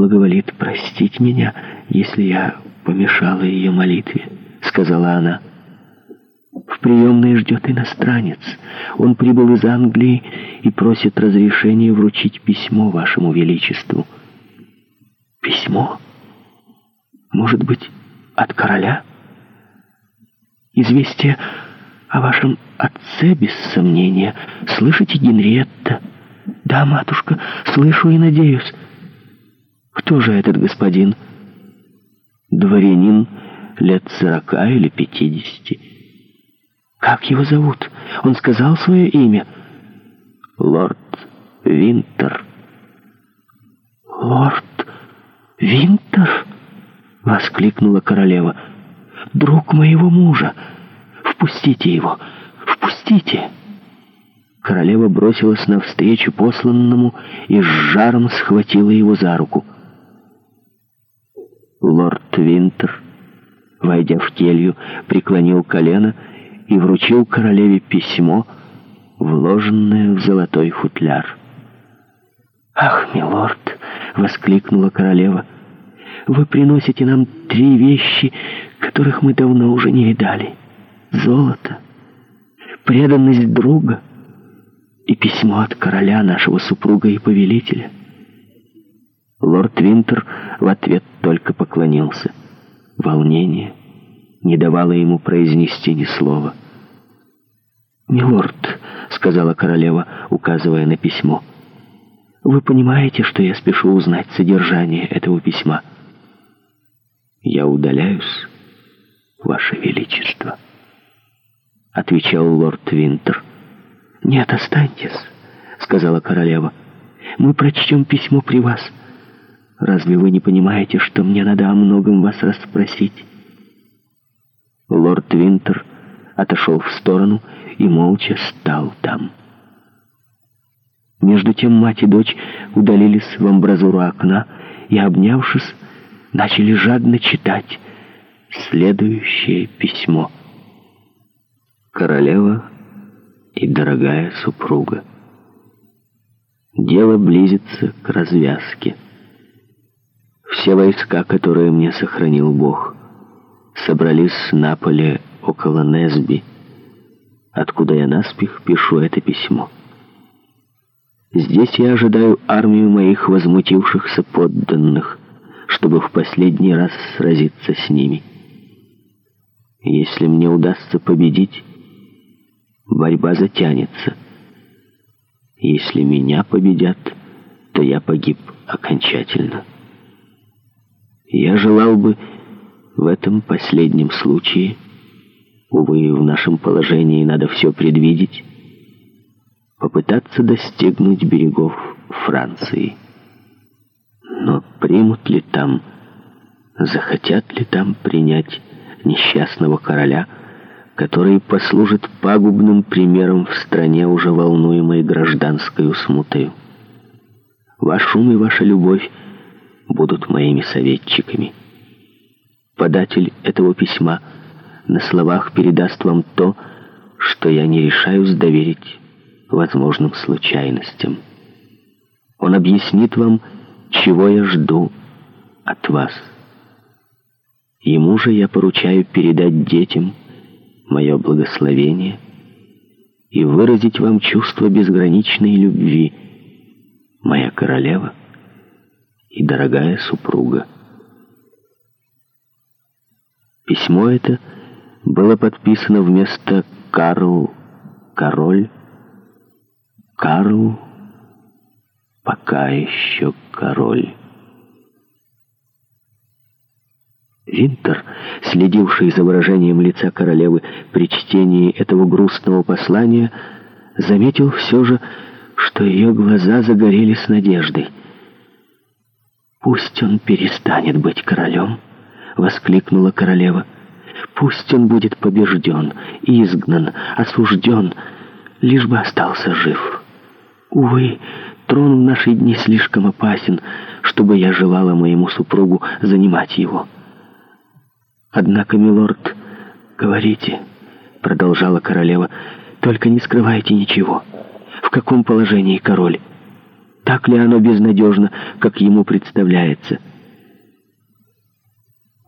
благоволит простить меня, если я помешала ее молитве», — сказала она. «В приемной ждет иностранец. Он прибыл из Англии и просит разрешения вручить письмо вашему величеству». «Письмо? Может быть, от короля?» «Известие о вашем отце, без сомнения. Слышите, Генриетта?» «Да, матушка, слышу и надеюсь». Кто же этот господин? Дворянин лет сорока или пятидесяти. Как его зовут? Он сказал свое имя. Лорд Винтер. Лорд Винтер? Воскликнула королева. Друг моего мужа. Впустите его. Впустите. Королева бросилась навстречу посланному и с жаром схватила его за руку. Лорд Винтер, войдя в келью, преклонил колено и вручил королеве письмо, вложенное в золотой футляр. «Ах, милорд!» — воскликнула королева. «Вы приносите нам три вещи, которых мы давно уже не видали. Золото, преданность друга и письмо от короля, нашего супруга и повелителя». Лорд Винтер в ответ только поклонился. Волнение не давало ему произнести ни слова. «Милорд», — сказала королева, указывая на письмо, — «вы понимаете, что я спешу узнать содержание этого письма?» «Я удаляюсь, Ваше Величество», — отвечал лорд Винтер. «Нет, останьтесь», — сказала королева. «Мы прочтем письмо при вас». Разве вы не понимаете, что мне надо о многом вас расспросить?» Лорд Винтер отошел в сторону и молча стал там. Между тем мать и дочь удалились в амбразуру окна и, обнявшись, начали жадно читать следующее письмо. «Королева и дорогая супруга, дело близится к развязке» все войска, которые мне сохранил Бог, собрались на поле около Несби, откуда я наспех пишу это письмо. Здесь я ожидаю армию моих возмутившихся подданных, чтобы в последний раз сразиться с ними. Если мне удастся победить, борьба затянется. Если меня победят, то я погиб окончательно». Я желал бы в этом последнем случае, увы, в нашем положении надо все предвидеть, попытаться достигнуть берегов Франции. Но примут ли там, захотят ли там принять несчастного короля, который послужит пагубным примером в стране, уже волнуемой гражданской смутою? Ваш ум и ваша любовь будут моими советчиками. Податель этого письма на словах передаст вам то, что я не решаюсь доверить возможным случайностям. Он объяснит вам, чего я жду от вас. Ему же я поручаю передать детям мое благословение и выразить вам чувство безграничной любви, моя королева и дорогая супруга. Письмо это было подписано вместо «Карл король» «Карл пока еще король». Винтер, следивший за выражением лица королевы при чтении этого грустного послания, заметил все же, что ее глаза загорелись надеждой. «Пусть он перестанет быть королем», — воскликнула королева. «Пусть он будет побежден, изгнан, осужден, лишь бы остался жив. Увы, трон в наши дни слишком опасен, чтобы я желала моему супругу занимать его». «Однако, милорд, говорите», — продолжала королева, — «только не скрывайте ничего. В каком положении король? так ли оно безнадежно, как ему представляется.